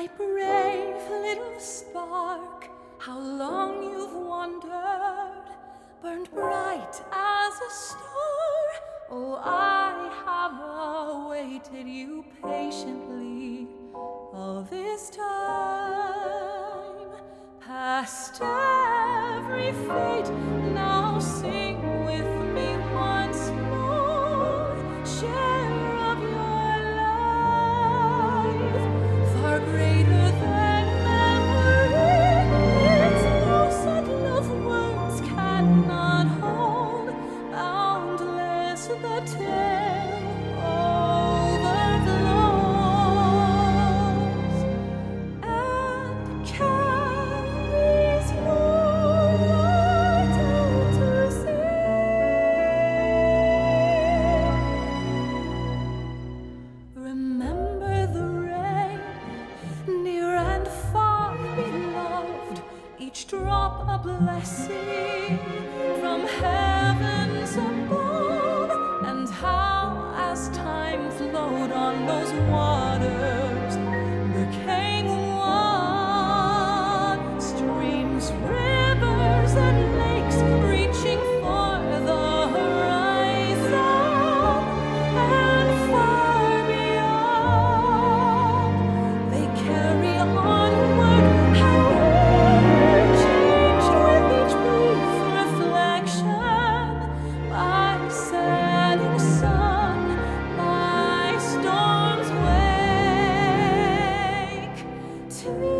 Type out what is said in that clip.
My brave little spark, how long you've wandered, burned bright as a star. Oh, I have awaited you patiently all this time. Past every fate, now sing with me. blessing from heavens above, and how, as time flowed on those waters. to